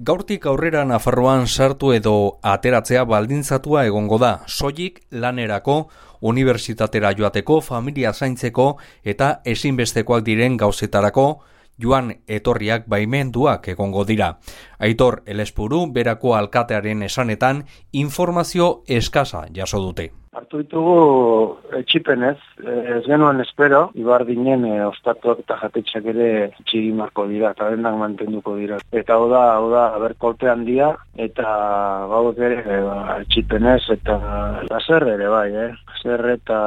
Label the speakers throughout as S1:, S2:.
S1: Gaurtik aurrera Nafarroan sartu edo ateratzea baldintzatua egongo da, soilik lanerako, unibertsitatera joateko, familia zaintzeko eta ezinbestekoak diren gauzetarako, joan etorriak baimenduak egongo dira. Aitor Elespuru, berako alkatearen esanetan, informazio eskasa jaso dute.
S2: Artu ditugu etxipenez, ez genuen espero, ibar dinen e, ostatuak eta jatetxak ere txigimarko dira, eta dendak mantenduko dira. Eta hau da, hau da, haber kolpe handia, eta gauk ere e, ba, etxipenez, eta zer ere bai, eh? zer eta,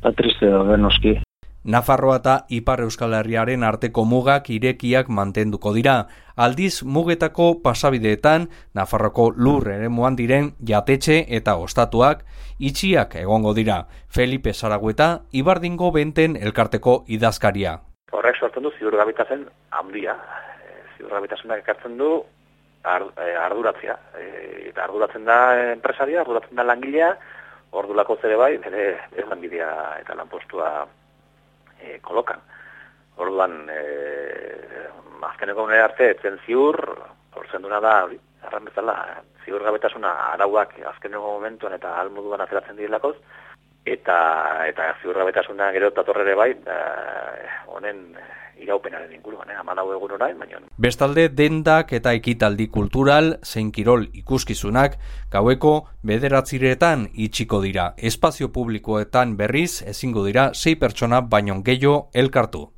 S2: eta triste da, benoski.
S1: Nafarroa eta Ipar Euskal Herriaren arteko mugak irekiak mantenduko dira. Aldiz mugetako pasabideetan Nafarroko lur eremuan diren jatetxe eta ostatuak itxiak egongo dira. Felipe Zaragueta, Ibardingo benten elkarteko idazkaria.
S3: Horrek sortzen du ziurgabitazen handia. E, ziurgabitasunak ekartzen du e, arduratzea. E, eta arduratzen da enpresaria, arduratzen da langilea, ordulako zere bai, bere lanbidea eta lanpostua e, kolokan. Orduan, e, azkeneko unera arte, etzen ziur, horzen duna da, erran bezala, ziur gabetasuna arauak azkeneko momentuan eta almoduan ateratzen direlakoz, eta eta ziur gabetasuna gero datorrere bai, honen iraupenaren inguruan, eh? amalau egun orain, baina...
S1: Bestalde, dendak eta ekitaldi kultural, zein kirol ikuskizunak, gaueko bederatziretan itxiko dira. Espazio publikoetan berriz, ezingo dira, sei pertsona baino gehiago elkartu.